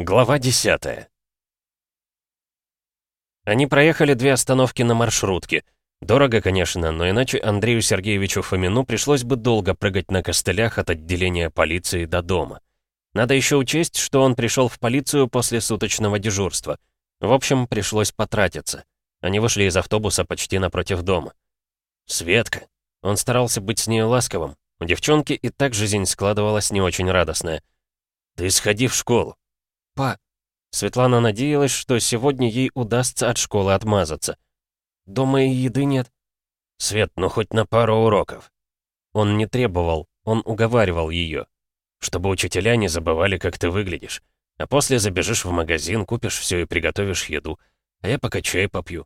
Глава 10 Они проехали две остановки на маршрутке. Дорого, конечно, но иначе Андрею Сергеевичу Фомину пришлось бы долго прыгать на костылях от отделения полиции до дома. Надо еще учесть, что он пришел в полицию после суточного дежурства. В общем, пришлось потратиться. Они вышли из автобуса почти напротив дома. «Светка!» Он старался быть с ней ласковым. У девчонки и так жизнь складывалась не очень радостная. «Ты сходи в школу». «Па...» Светлана надеялась, что сегодня ей удастся от школы отмазаться. «Дома и еды нет». «Свет, ну хоть на пару уроков». Он не требовал, он уговаривал ее. Чтобы учителя не забывали, как ты выглядишь. А после забежишь в магазин, купишь все и приготовишь еду. А я пока чай попью.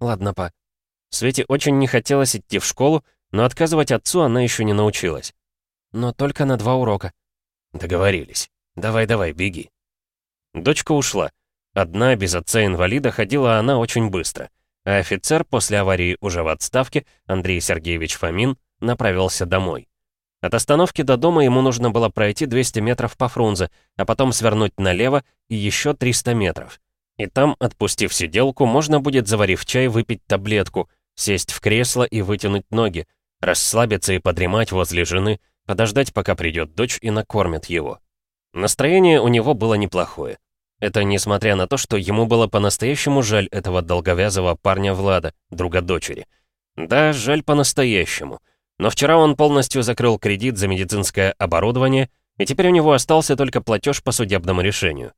Ладно, па. Свете очень не хотелось идти в школу, но отказывать отцу она еще не научилась. Но только на два урока. Договорились. Давай-давай, беги. Дочка ушла. Одна, без отца-инвалида, ходила она очень быстро. А офицер после аварии уже в отставке, Андрей Сергеевич Фомин, направился домой. От остановки до дома ему нужно было пройти 200 метров по Фрунзе, а потом свернуть налево и еще 300 метров. И там, отпустив сиделку, можно будет, заварив чай, выпить таблетку, сесть в кресло и вытянуть ноги, расслабиться и подремать возле жены, подождать, пока придет дочь и накормит его. Настроение у него было неплохое. Это несмотря на то, что ему было по-настоящему жаль этого долговязого парня Влада, друга дочери. Да, жаль по-настоящему. Но вчера он полностью закрыл кредит за медицинское оборудование, и теперь у него остался только платеж по судебному решению.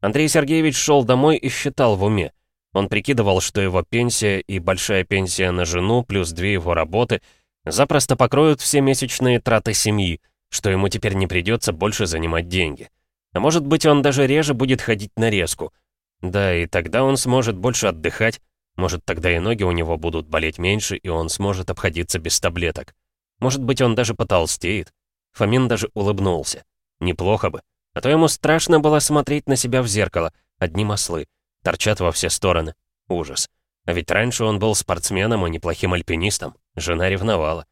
Андрей Сергеевич шел домой и считал в уме. Он прикидывал, что его пенсия и большая пенсия на жену, плюс две его работы — запросто покроют все месячные траты семьи, что ему теперь не придется больше занимать деньги. А может быть, он даже реже будет ходить на резку. Да, и тогда он сможет больше отдыхать, может, тогда и ноги у него будут болеть меньше, и он сможет обходиться без таблеток. Может быть, он даже потолстеет. Фомин даже улыбнулся. Неплохо бы. А то ему страшно было смотреть на себя в зеркало. Одни маслы. Торчат во все стороны. Ужас. А ведь раньше он был спортсменом и неплохим альпинистом. Жена ревновала.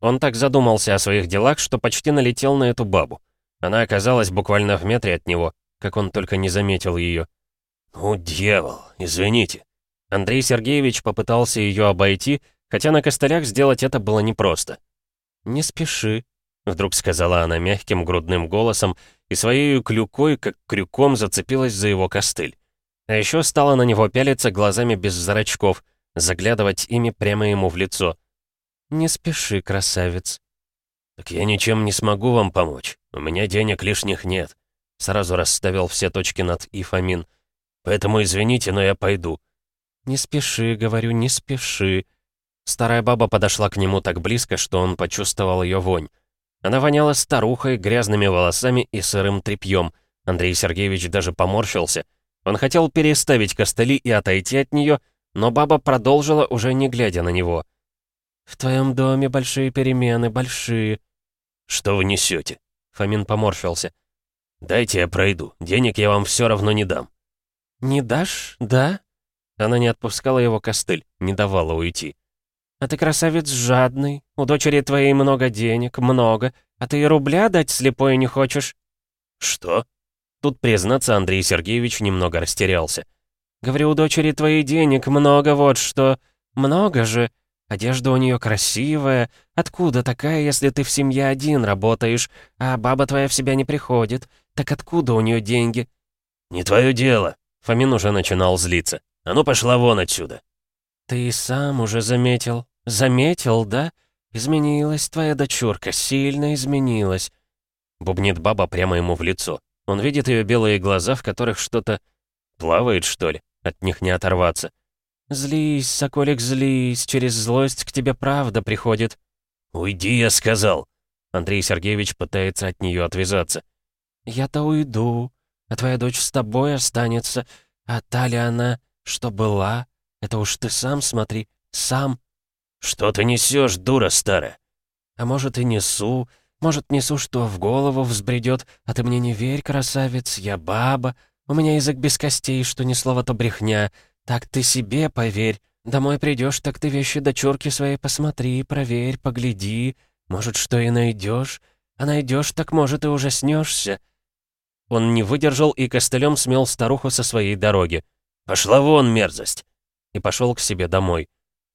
Он так задумался о своих делах, что почти налетел на эту бабу. Она оказалась буквально в метре от него, как он только не заметил ее. «Ну, дьявол, извините». Андрей Сергеевич попытался ее обойти, хотя на костылях сделать это было непросто. «Не спеши», — вдруг сказала она мягким грудным голосом и своей клюкой, как крюком, зацепилась за его костыль. А еще стала на него пялиться глазами без зрачков, заглядывать ими прямо ему в лицо. «Не спеши, красавец». «Так я ничем не смогу вам помочь. У меня денег лишних нет». Сразу расставил все точки над «и» Фомин. «Поэтому извините, но я пойду». «Не спеши, говорю, не спеши». Старая баба подошла к нему так близко, что он почувствовал ее вонь. Она воняла старухой, грязными волосами и сырым тряпьем. Андрей Сергеевич даже поморщился. Он хотел переставить костыли и отойти от нее, но баба продолжила, уже не глядя на него. «В твоем доме большие перемены, большие». «Что вы несете?» Фомин поморщился. «Дайте я пройду. Денег я вам все равно не дам». «Не дашь, да?» Она не отпускала его костыль, не давала уйти. «А ты красавец жадный. У дочери твоей много денег, много. А ты и рубля дать слепой не хочешь?» «Что?» Тут, признаться, Андрей Сергеевич немного растерялся. «Говорю, у дочери твоей денег много, вот что. Много же. Одежда у нее красивая. Откуда такая, если ты в семье один работаешь, а баба твоя в себя не приходит? Так откуда у нее деньги?» «Не твое дело!» Фомин уже начинал злиться. «А ну пошла вон отсюда!» «Ты сам уже заметил. Заметил, да? Изменилась твоя дочурка, сильно изменилась!» Бубнит баба прямо ему в лицо. Он видит ее белые глаза, в которых что-то... Плавает, что ли? От них не оторваться. «Злись, соколик, злись, через злость к тебе правда приходит». «Уйди, я сказал!» Андрей Сергеевич пытается от нее отвязаться. «Я-то уйду, а твоя дочь с тобой останется. А та ли она, что была? Это уж ты сам смотри, сам». «Что ты несешь, дура старая?» «А может, и несу. Может, несу, что в голову взбредет, а ты мне не верь, красавец, я баба. У меня язык без костей, что ни слова, то брехня. «Так ты себе поверь. Домой придешь, так ты вещи дочурки своей посмотри, проверь, погляди. Может, что и найдешь. А найдешь, так, может, и ужаснешься». Он не выдержал и костылем смел старуху со своей дороги. «Пошла вон, мерзость!» И пошел к себе домой.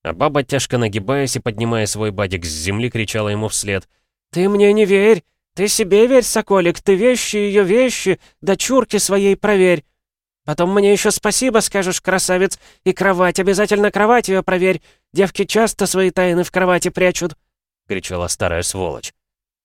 А баба, тяжко нагибаясь и поднимая свой бадик с земли, кричала ему вслед. «Ты мне не верь! Ты себе верь, соколик! Ты вещи ее вещи! Дочурки своей проверь! Потом мне еще спасибо скажешь, красавец, и кровать, обязательно кровать ее проверь! Девки часто свои тайны в кровати прячут!» — кричала старая сволочь.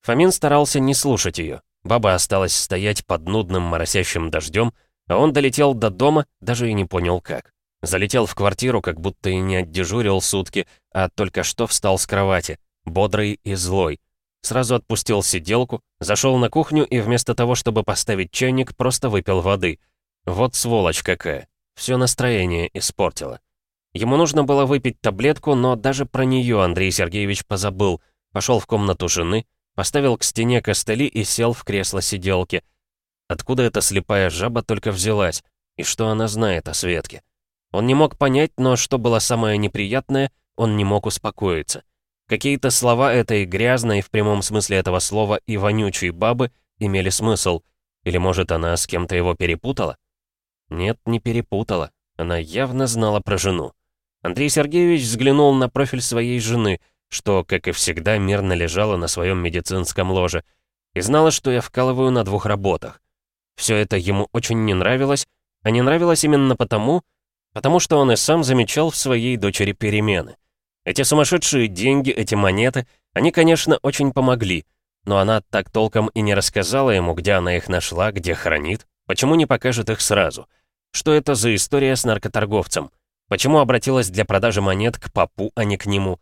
Фомин старался не слушать ее. Баба осталась стоять под нудным моросящим дождем, а он долетел до дома, даже и не понял как. Залетел в квартиру, как будто и не отдежурил сутки, а только что встал с кровати, бодрый и злой. Сразу отпустил сиделку, зашел на кухню и вместо того, чтобы поставить чайник, просто выпил воды. Вот сволочь какая. Все настроение испортила. Ему нужно было выпить таблетку, но даже про нее Андрей Сергеевич позабыл. Пошел в комнату жены, поставил к стене костыли и сел в кресло сиделки. Откуда эта слепая жаба только взялась? И что она знает о Светке? Он не мог понять, но что было самое неприятное, он не мог успокоиться. Какие-то слова этой грязной, в прямом смысле этого слова, и вонючей бабы имели смысл. Или, может, она с кем-то его перепутала? Нет, не перепутала. Она явно знала про жену. Андрей Сергеевич взглянул на профиль своей жены, что, как и всегда, мирно лежала на своем медицинском ложе, и знала, что я вкалываю на двух работах. Все это ему очень не нравилось, а не нравилось именно потому, потому что он и сам замечал в своей дочери перемены. Эти сумасшедшие деньги, эти монеты, они, конечно, очень помогли, но она так толком и не рассказала ему, где она их нашла, где хранит, почему не покажет их сразу. Что это за история с наркоторговцем? Почему обратилась для продажи монет к папу, а не к нему?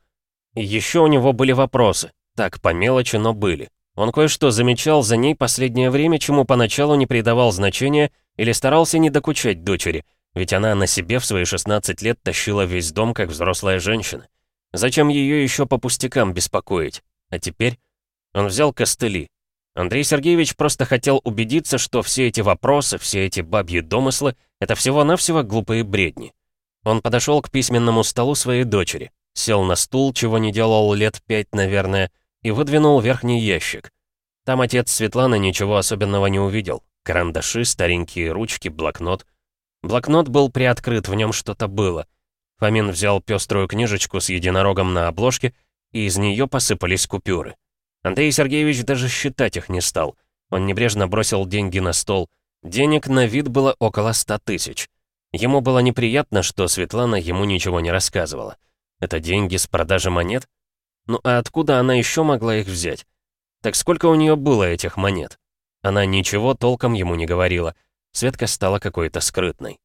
Еще у него были вопросы. Так, по мелочи, но были. Он кое-что замечал за ней последнее время, чему поначалу не придавал значения или старался не докучать дочери, ведь она на себе в свои 16 лет тащила весь дом, как взрослая женщина. Зачем ее еще по пустякам беспокоить? А теперь он взял костыли. Андрей Сергеевич просто хотел убедиться, что все эти вопросы, все эти бабьи домыслы — это всего-навсего глупые бредни. Он подошел к письменному столу своей дочери, сел на стул, чего не делал лет пять, наверное, и выдвинул верхний ящик. Там отец Светланы ничего особенного не увидел. Карандаши, старенькие ручки, блокнот. Блокнот был приоткрыт, в нем что-то было. Фомин взял пеструю книжечку с единорогом на обложке, и из нее посыпались купюры. Андрей Сергеевич даже считать их не стал. Он небрежно бросил деньги на стол. Денег на вид было около ста тысяч. Ему было неприятно, что Светлана ему ничего не рассказывала. Это деньги с продажи монет? Ну а откуда она еще могла их взять? Так сколько у нее было этих монет? Она ничего толком ему не говорила. Светка стала какой-то скрытной.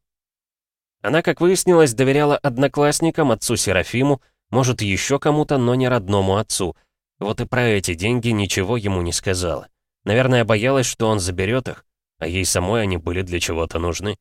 Она, как выяснилось, доверяла одноклассникам, отцу Серафиму, может, еще кому-то, но не родному отцу. Вот и про эти деньги ничего ему не сказала. Наверное, боялась, что он заберет их, а ей самой они были для чего-то нужны.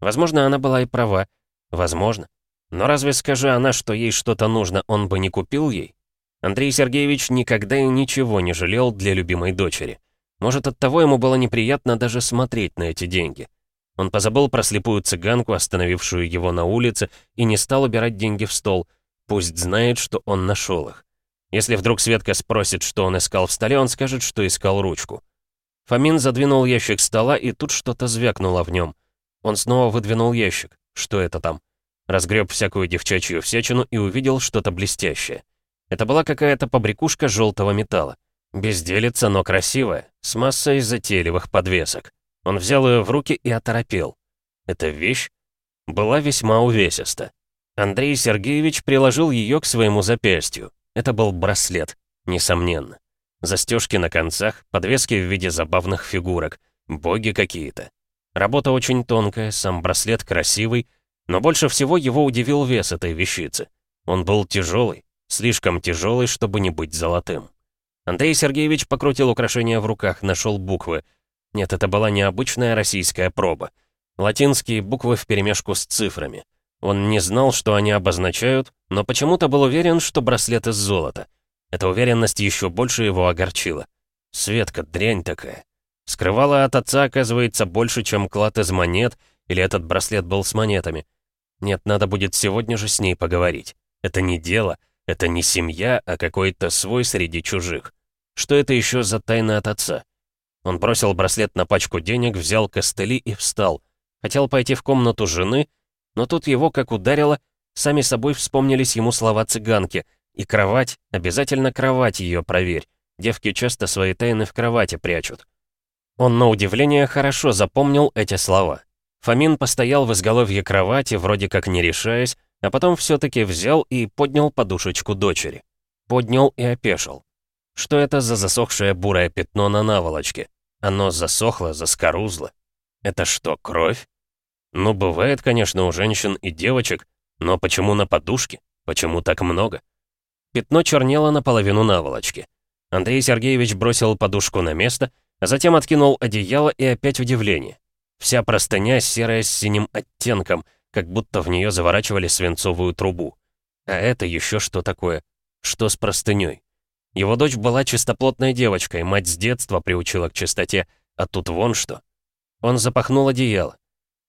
Возможно, она была и права. Возможно. Но разве скажи она, что ей что-то нужно, он бы не купил ей? Андрей Сергеевич никогда и ничего не жалел для любимой дочери. Может, оттого ему было неприятно даже смотреть на эти деньги. Он позабыл про слепую цыганку, остановившую его на улице, и не стал убирать деньги в стол. Пусть знает, что он нашел их. Если вдруг Светка спросит, что он искал в столе, он скажет, что искал ручку. Фомин задвинул ящик стола, и тут что-то звякнуло в нем. Он снова выдвинул ящик. Что это там? Разгреб всякую девчачью всячину и увидел что-то блестящее. Это была какая-то побрякушка желтого металла. Безделица, но красивая, с массой затейливых подвесок. Он взял ее в руки и оторопел. Эта вещь была весьма увесиста. Андрей Сергеевич приложил ее к своему запястью. Это был браслет, несомненно. Застежки на концах, подвески в виде забавных фигурок. Боги какие-то. Работа очень тонкая, сам браслет красивый, но больше всего его удивил вес этой вещицы. Он был тяжелый, слишком тяжелый, чтобы не быть золотым. Андрей Сергеевич покрутил украшение в руках, нашел буквы. Нет, это была необычная российская проба. Латинские буквы вперемешку с цифрами. Он не знал, что они обозначают, но почему-то был уверен, что браслет из золота. Эта уверенность еще больше его огорчила. Светка, дрянь такая. Скрывала от отца, оказывается, больше, чем клад из монет, или этот браслет был с монетами. Нет, надо будет сегодня же с ней поговорить. Это не дело, это не семья, а какой-то свой среди чужих. Что это еще за тайна от отца? Он бросил браслет на пачку денег, взял костыли и встал. Хотел пойти в комнату жены, но тут его, как ударило, сами собой вспомнились ему слова цыганки. И кровать, обязательно кровать ее проверь. Девки часто свои тайны в кровати прячут. Он, на удивление, хорошо запомнил эти слова. Фомин постоял в изголовье кровати, вроде как не решаясь, а потом все-таки взял и поднял подушечку дочери. Поднял и опешил. Что это за засохшее бурое пятно на наволочке? Оно засохло, заскорузло. Это что, кровь? Ну, бывает, конечно, у женщин и девочек, но почему на подушке? Почему так много? Пятно чернело наполовину наволочки. Андрей Сергеевич бросил подушку на место, а затем откинул одеяло и опять удивление. Вся простыня серая с синим оттенком, как будто в нее заворачивали свинцовую трубу. А это еще что такое? Что с простыней? Его дочь была чистоплотной девочкой, мать с детства приучила к чистоте, а тут вон что. Он запахнул одеяло.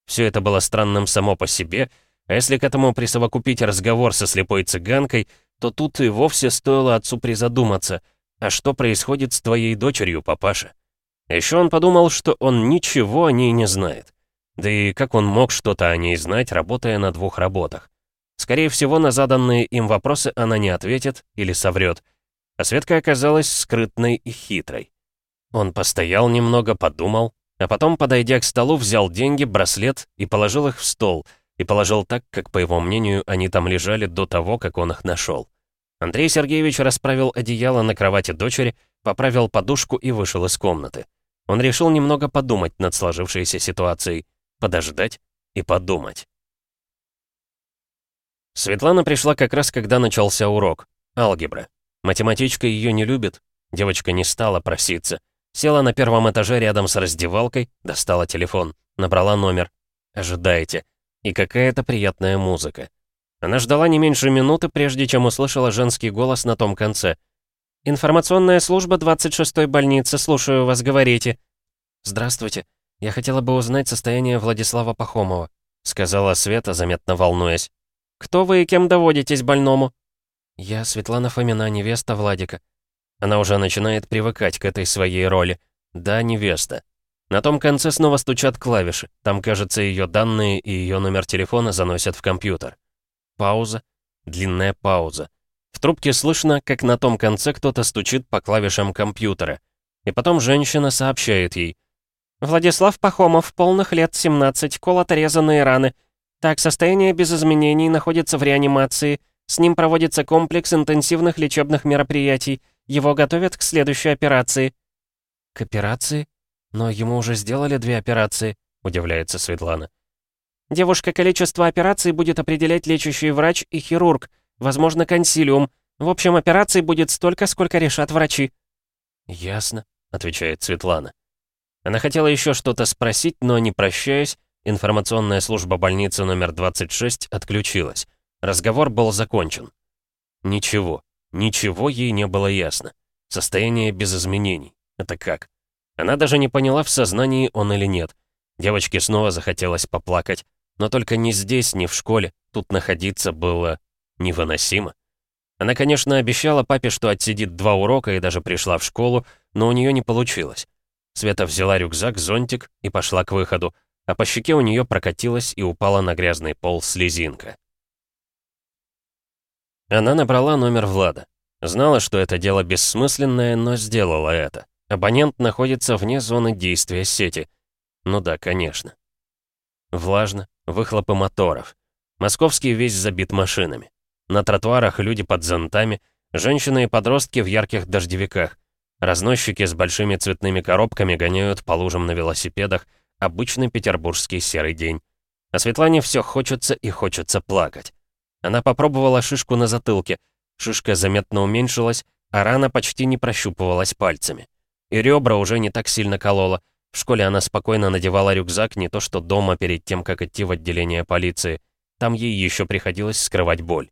Все это было странным само по себе, а если к этому присовокупить разговор со слепой цыганкой, то тут и вовсе стоило отцу призадуматься, а что происходит с твоей дочерью, папаша? Еще он подумал, что он ничего о ней не знает. Да и как он мог что-то о ней знать, работая на двух работах? Скорее всего, на заданные им вопросы она не ответит или соврет. А Светка оказалась скрытной и хитрой. Он постоял немного, подумал, а потом, подойдя к столу, взял деньги, браслет и положил их в стол, и положил так, как, по его мнению, они там лежали до того, как он их нашел. Андрей Сергеевич расправил одеяло на кровати дочери, поправил подушку и вышел из комнаты. Он решил немного подумать над сложившейся ситуацией, подождать и подумать. Светлана пришла как раз, когда начался урок. Алгебра. Математичка ее не любит. Девочка не стала проситься. Села на первом этаже рядом с раздевалкой, достала телефон, набрала номер. Ожидайте. И какая-то приятная музыка. Она ждала не меньше минуты, прежде чем услышала женский голос на том конце. «Информационная служба 26-й больницы, слушаю вас, говорите». «Здравствуйте. Я хотела бы узнать состояние Владислава Пахомова», сказала Света, заметно волнуясь. «Кто вы и кем доводитесь больному?» «Я Светлана Фомина, невеста Владика». Она уже начинает привыкать к этой своей роли. Да, невеста. На том конце снова стучат клавиши. Там, кажется, ее данные и ее номер телефона заносят в компьютер. Пауза. Длинная пауза. В трубке слышно, как на том конце кто-то стучит по клавишам компьютера. И потом женщина сообщает ей. «Владислав Пахомов, полных лет 17, колото-резанные раны. Так, состояние без изменений, находится в реанимации. С ним проводится комплекс интенсивных лечебных мероприятий. Его готовят к следующей операции». «К операции? Но ему уже сделали две операции», — удивляется Светлана. Девушка количество операций будет определять лечащий врач и хирург, возможно, консилиум. В общем, операций будет столько, сколько решат врачи». «Ясно», — отвечает Светлана. Она хотела еще что-то спросить, но, не прощаясь, информационная служба больницы номер 26 отключилась. Разговор был закончен. Ничего, ничего ей не было ясно. Состояние без изменений. Это как? Она даже не поняла, в сознании он или нет. Девочке снова захотелось поплакать. Но только не здесь, не в школе. Тут находиться было невыносимо. Она, конечно, обещала папе, что отсидит два урока и даже пришла в школу, но у нее не получилось. Света взяла рюкзак, зонтик и пошла к выходу, а по щеке у нее прокатилась и упала на грязный пол слезинка. Она набрала номер Влада. Знала, что это дело бессмысленное, но сделала это. Абонент находится вне зоны действия сети. Ну да, конечно. Влажно, выхлопы моторов. Московский весь забит машинами. На тротуарах люди под зонтами, женщины и подростки в ярких дождевиках. Разносчики с большими цветными коробками гоняют по лужам на велосипедах. Обычный петербургский серый день. А Светлане все хочется и хочется плакать. Она попробовала шишку на затылке. Шишка заметно уменьшилась, а рана почти не прощупывалась пальцами. И ребра уже не так сильно колола, в школе она спокойно надевала рюкзак, не то что дома перед тем, как идти в отделение полиции. Там ей еще приходилось скрывать боль.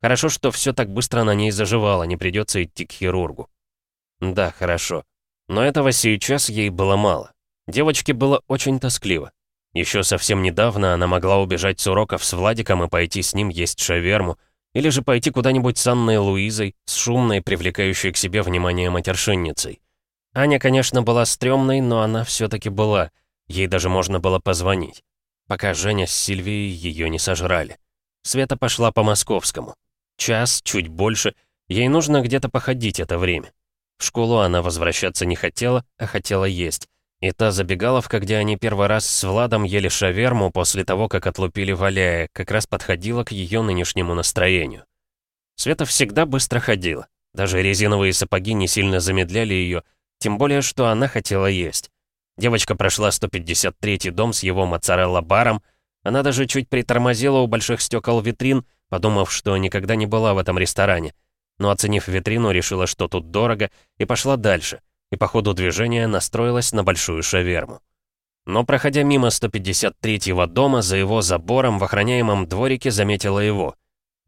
Хорошо, что все так быстро на ней заживало, не придется идти к хирургу. Да, хорошо. Но этого сейчас ей было мало. Девочке было очень тоскливо. Еще совсем недавно она могла убежать с уроков с Владиком и пойти с ним есть шаверму, или же пойти куда-нибудь с Анной Луизой, с шумной, привлекающей к себе внимание матершинницей. Аня, конечно, была стрёмной, но она все таки была. Ей даже можно было позвонить. Пока Женя с Сильвией ее не сожрали. Света пошла по московскому. Час, чуть больше. Ей нужно где-то походить это время. В школу она возвращаться не хотела, а хотела есть. И та забегаловка, где они первый раз с Владом ели шаверму после того, как отлупили Валяя, как раз подходила к ее нынешнему настроению. Света всегда быстро ходила. Даже резиновые сапоги не сильно замедляли ее, тем более, что она хотела есть. Девочка прошла 153-й дом с его моцарелла-баром, она даже чуть притормозила у больших стекол витрин, подумав, что никогда не была в этом ресторане. Но оценив витрину, решила, что тут дорого, и пошла дальше, и по ходу движения настроилась на большую шаверму. Но, проходя мимо 153-го дома, за его забором в охраняемом дворике заметила его.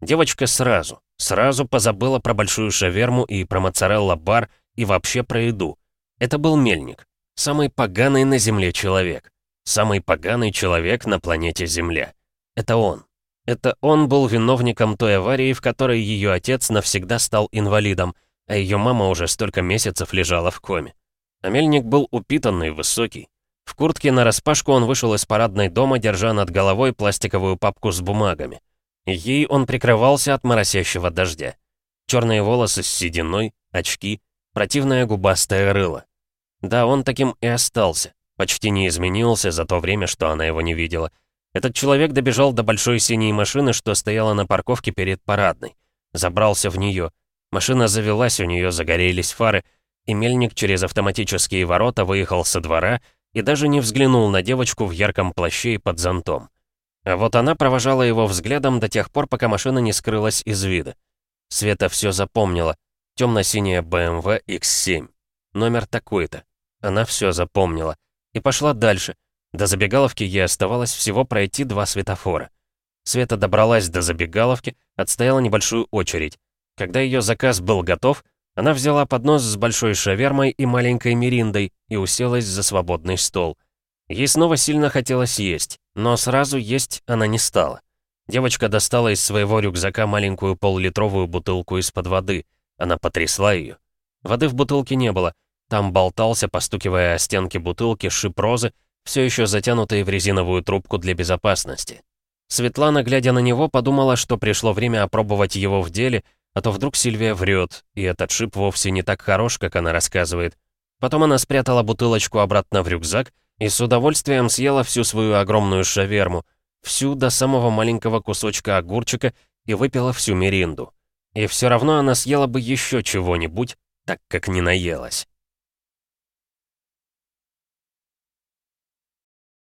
Девочка сразу, сразу позабыла про большую шаверму и про моцарелла-бар, и вообще про еду. Это был мельник. Самый поганый на Земле человек. Самый поганый человек на планете Земля. Это он. Это он был виновником той аварии, в которой ее отец навсегда стал инвалидом, а ее мама уже столько месяцев лежала в коме. А мельник был упитанный, высокий. В куртке нараспашку он вышел из парадной дома, держа над головой пластиковую папку с бумагами. Ей он прикрывался от моросящего дождя. Черные волосы с сединой, очки, противное губастое рыло. Да, он таким и остался. Почти не изменился за то время, что она его не видела. Этот человек добежал до большой синей машины, что стояла на парковке перед парадной. Забрался в нее. Машина завелась, у нее загорелись фары, и мельник через автоматические ворота выехал со двора и даже не взглянул на девочку в ярком плаще и под зонтом. А вот она провожала его взглядом до тех пор, пока машина не скрылась из вида. Света все запомнила, Темно-синяя BMW X7. Номер такой-то. Она все запомнила. И пошла дальше. До забегаловки ей оставалось всего пройти два светофора. Света добралась до забегаловки, отстояла небольшую очередь. Когда ее заказ был готов, она взяла поднос с большой шавермой и маленькой мериндой и уселась за свободный стол. Ей снова сильно хотелось есть, но сразу есть она не стала. Девочка достала из своего рюкзака маленькую поллитровую бутылку из-под воды — она потрясла ее. Воды в бутылке не было. Там болтался, постукивая о стенки бутылки, шип розы, все еще затянутые в резиновую трубку для безопасности. Светлана, глядя на него, подумала, что пришло время опробовать его в деле, а то вдруг Сильвия врет, и этот шип вовсе не так хорош, как она рассказывает. Потом она спрятала бутылочку обратно в рюкзак и с удовольствием съела всю свою огромную шаверму, всю до самого маленького кусочка огурчика и выпила всю меринду. И все равно она съела бы еще чего-нибудь, так как не наелась.